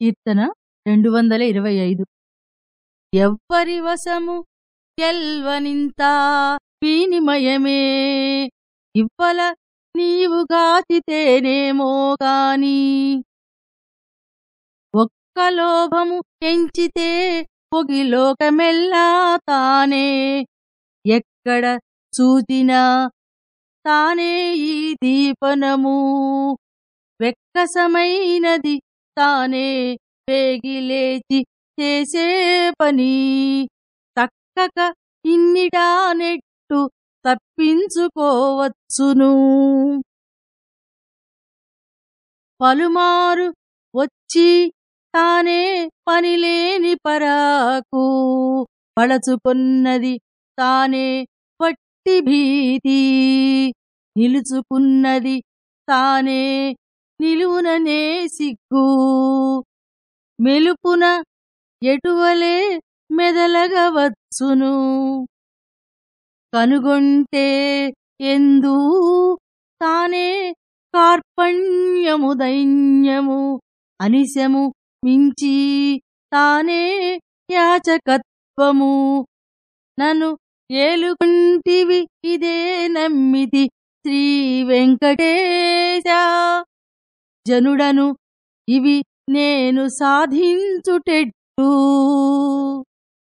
కీర్తన రెండు వందల ఇరవై ఐదు. ఎవ్వరి వశము తెల్వనింత వినిమయమే ఇవ్వల నీవు గాచితేనేమో గాని ఒక్క లోభము పెంచితే పొగిలోకమెల్లా తానే ఎక్కడ చూచినా తానే ఈ దీపనము. వెక్కసమైనది తానే పేగిలేచి చేసే పని. తక్కక ఇన్నిటా నెట్టు తప్పించుకోవచ్చును. పలుమారు వచ్చి తానే పనిలేని పరాకు. పడచుకున్నది తానే పట్టి భీతి. నిలుచుకున్నది తానే నిలువుననే సిగ్గు. మెలుపున ఎటువలే మెదలగవచ్చును. కనుగొంటే ఎందు తానే కార్పణ్యము దైన్యము. అనిశము మించి తానే యాచకత్వము. నన్ను ఏలుకుంటివి ఇదే నమ్మితి శ్రీ వెంకటేశ. జనుడను ఇవి నేను సాధించుటెట్టు.